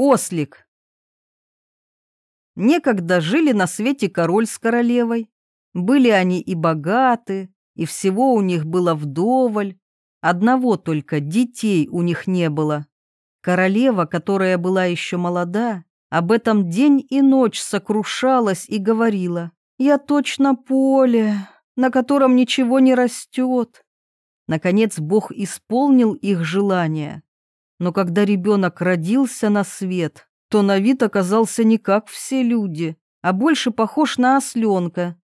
Ослик. Некогда жили на свете король с королевой. Были они и богаты, и всего у них было вдоволь. Одного только детей у них не было. Королева, которая была еще молода, об этом день и ночь сокрушалась и говорила, «Я точно поле, на котором ничего не растет». Наконец Бог исполнил их желание. Но когда ребенок родился на свет, то на вид оказался не как все люди, а больше похож на осленка.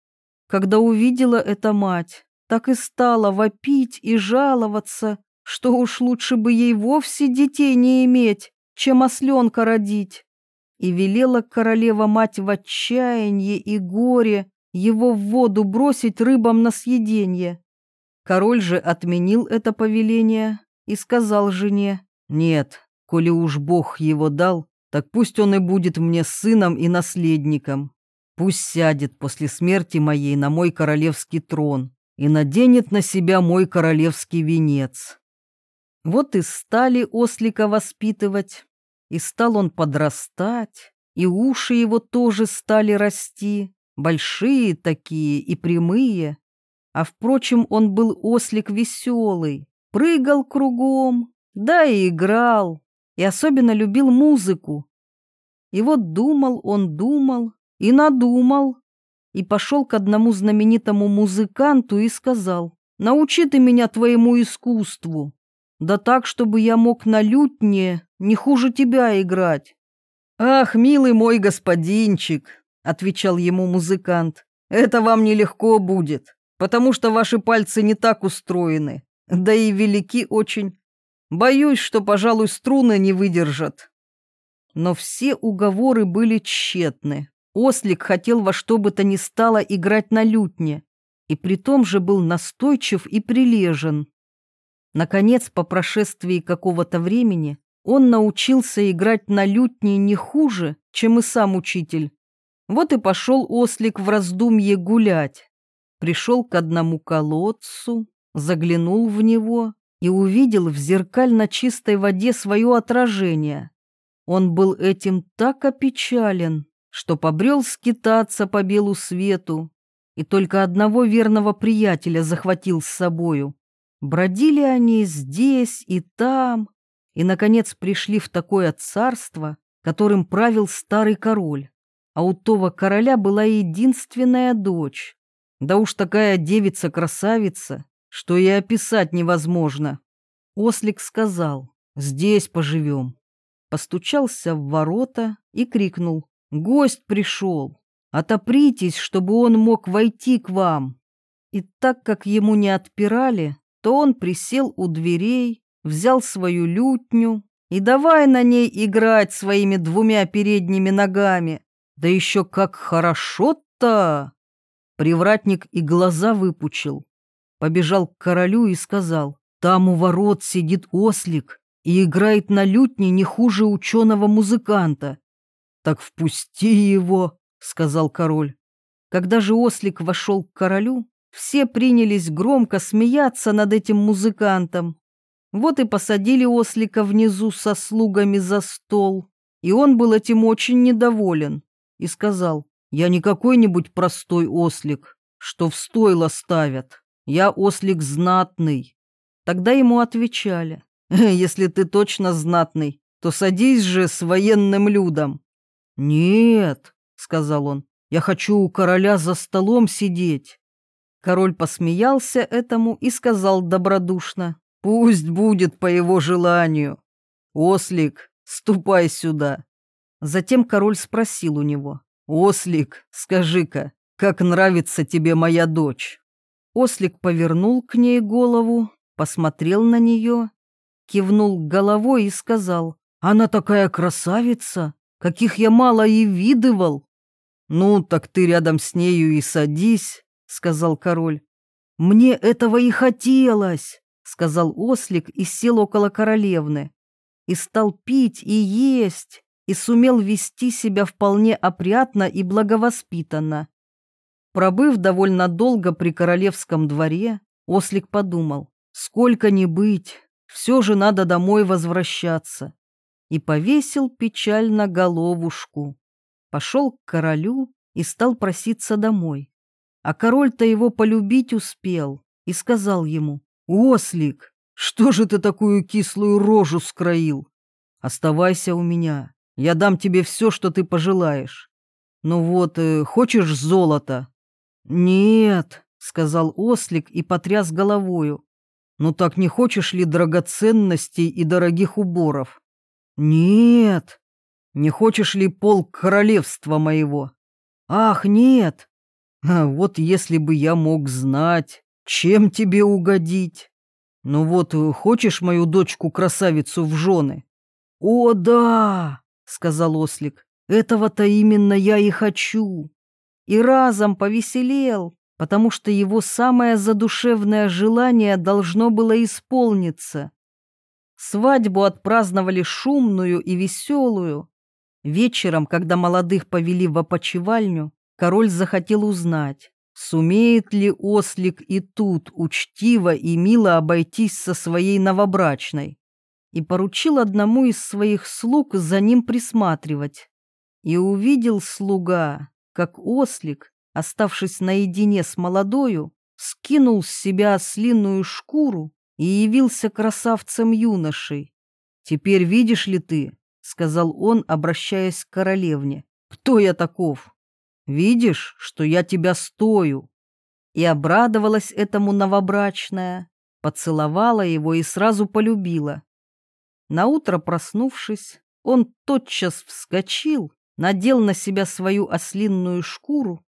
Когда увидела эта мать, так и стала вопить и жаловаться, что уж лучше бы ей вовсе детей не иметь, чем осленка родить. И велела королева-мать в отчаянии и горе его в воду бросить рыбам на съеденье. Король же отменил это повеление и сказал жене, нет, коли уж Бог его дал, так пусть он и будет мне сыном и наследником. Пусть сядет после смерти моей на мой королевский трон и наденет на себя мой королевский венец. Вот и стали ослика воспитывать, и стал он подрастать, и уши его тоже стали расти, большие такие и прямые. А впрочем, он был ослик веселый, прыгал кругом, да и играл, и особенно любил музыку. И вот думал он, думал и надумал, и пошел к одному знаменитому музыканту и сказал, «Научи ты меня твоему искусству, да так, чтобы я мог на лютне не хуже тебя играть». «Ах, милый мой господинчик», — отвечал ему музыкант, «это вам нелегко будет, потому что ваши пальцы не так устроены, да и велики очень. Боюсь, что, пожалуй, струны не выдержат. Но все уговоры были тщетны. Ослик хотел во что бы то ни стало играть на лютне, и при том же был настойчив и прилежен. Наконец, по прошествии какого-то времени, он научился играть на лютне не хуже, чем и сам учитель. Вот и пошел ослик в раздумье гулять. Пришел к одному колодцу, заглянул в него и увидел в зеркально чистой воде свое отражение. Он был этим так опечален, что побрел скитаться по белу свету, и только одного верного приятеля захватил с собою. Бродили они здесь и там, и, наконец, пришли в такое царство, которым правил старый король. А у того короля была единственная дочь. Да уж такая девица-красавица, что и описать невозможно. Ослик сказал, здесь поживем. Постучался в ворота и крикнул, гость пришел, отопритесь, чтобы он мог войти к вам. И так как ему не отпирали, то он присел у дверей, взял свою лютню и давай на ней играть своими двумя передними ногами. Да еще как хорошо-то! Привратник и глаза выпучил побежал к королю и сказал, «Там у ворот сидит ослик и играет на лютне не хуже ученого-музыканта». «Так впусти его», — сказал король. Когда же ослик вошел к королю, все принялись громко смеяться над этим музыкантом. Вот и посадили ослика внизу со слугами за стол, и он был этим очень недоволен и сказал, «Я не какой-нибудь простой ослик, что в стойло ставят, я ослик знатный. Тогда ему отвечали, если ты точно знатный, то садись же с военным людом. Нет, сказал он, я хочу у короля за столом сидеть. Король посмеялся этому и сказал добродушно, пусть будет по его желанию. Ослик, ступай сюда. Затем король спросил у него, «Ослик, скажи-ка, как нравится тебе моя дочь?» Ослик повернул к ней голову, посмотрел на нее, кивнул головой и сказал, «Она такая красавица, каких я мало и видывал». «Ну, так ты рядом с нею и садись», — сказал король. «Мне этого и хотелось», — сказал ослик и сел около королевны. И стал пить и есть, и сумел вести себя вполне опрятно и благовоспитанно. Пробыв довольно долго при королевском дворе, ослик подумал, сколько ни быть, все же надо домой возвращаться. и повесил печаль на головушку. Пошел к королю и стал проситься домой. А король-то его полюбить успел и сказал ему, «Ослик, что же ты такую кислую рожу скроил? Оставайся у меня, я дам тебе все, что ты пожелаешь. Ну вот, э, хочешь золото?» «Нет», — сказал ослик и потряс головою. «Ну так не хочешь ли драгоценностей и дорогих уборов?» «Нет». «Не хочешь ли полк королевства моего?» «Ах, нет!» а «Вот если бы я мог знать, чем тебе угодить. Ну вот, э, хочешь мою дочку-красавицу в жены?» «О, да!» — сказал ослик. «Этого-то именно я и хочу!» И разом повеселел, потому что его самое задушевное желание должно было исполниться. Свадьбу отпраздновали шумную и веселую. Вечером, когда молодых повели в опочивальню, король захотел узнать, сумеет ли ослик и тут учтиво и мило обойтись со своей новобрачной, и поручил одному из своих слуг за ним присматривать. И увидел слуга, как ослик, оставшись наедине с молодою, скинул с себя ослиную шкуру и явился красавцем-юношей. «Теперь видишь ли ты, — сказал он, обращаясь к королевне, — кто я таков? Видишь, что я тебя стою?» И обрадовалась этому новобрачная, поцеловала его и сразу полюбила. Наутро проснувшись, он тотчас вскочил надел на себя свою ослинную шкуру,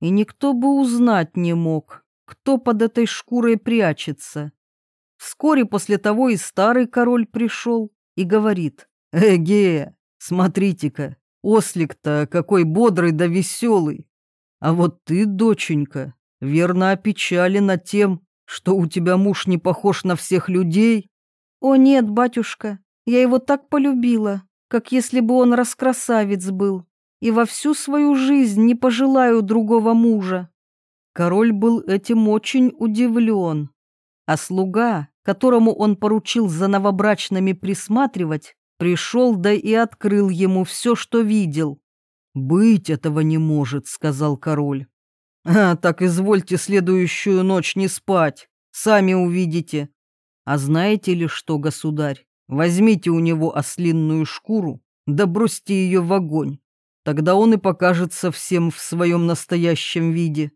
и никто бы узнать не мог, кто под этой шкурой прячется. Вскоре после того и старый король пришел и говорит, «Эге, смотрите-ка, ослик-то какой бодрый да веселый. А вот ты, доченька, верно опечалена тем, что у тебя муж не похож на всех людей?» «О нет, батюшка, я его так полюбила, как если бы он раскрасавец был, и во всю свою жизнь не пожелаю другого мужа. Король был этим очень удивлен, а слуга, которому он поручил за новобрачными присматривать, пришел да и открыл ему все, что видел. «Быть этого не может», — сказал король. «А, так извольте следующую ночь не спать, сами увидите. А знаете ли что, государь, Возьмите у него ослинную шкуру, да бросьте ее в огонь. Тогда он и покажется всем в своем настоящем виде.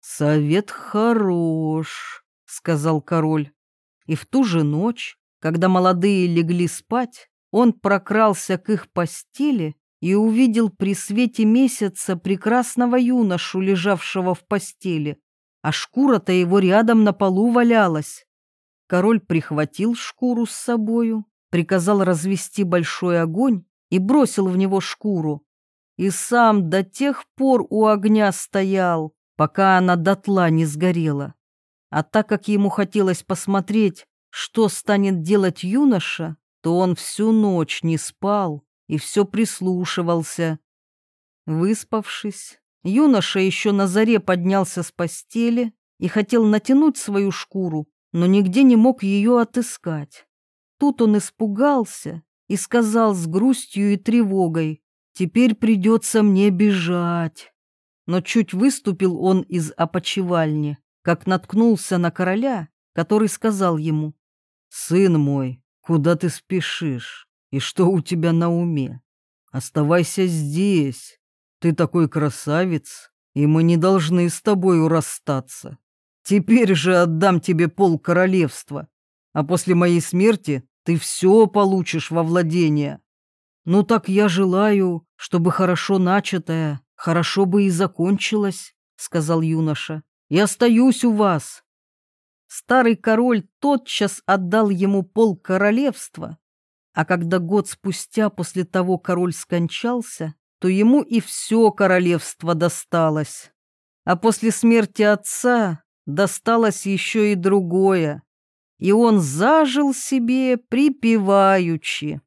Совет хорош, сказал король. И в ту же ночь, когда молодые легли спать, он прокрался к их постели и увидел при свете месяца прекрасного юношу, лежавшего в постели, а шкура-то его рядом на полу валялась. Король прихватил шкуру с собою приказал развести большой огонь и бросил в него шкуру. И сам до тех пор у огня стоял, пока она дотла не сгорела. А так как ему хотелось посмотреть, что станет делать юноша, то он всю ночь не спал и все прислушивался. Выспавшись, юноша еще на заре поднялся с постели и хотел натянуть свою шкуру, но нигде не мог ее отыскать. Тут он испугался и сказал с грустью и тревогой, «Теперь придется мне бежать». Но чуть выступил он из опочивальни, как наткнулся на короля, который сказал ему, «Сын мой, куда ты спешишь? И что у тебя на уме? Оставайся здесь. Ты такой красавец, и мы не должны с тобою расстаться. Теперь же отдам тебе пол королевства, а после моей смерти ты все получишь во владение. Ну так я желаю, чтобы хорошо начатое, хорошо бы и закончилось, сказал юноша. И остаюсь у вас. Старый король тотчас отдал ему пол королевства, а когда год спустя после того король скончался, то ему и все королевство досталось. А после смерти отца досталось еще и другое и он зажил себе припеваючи.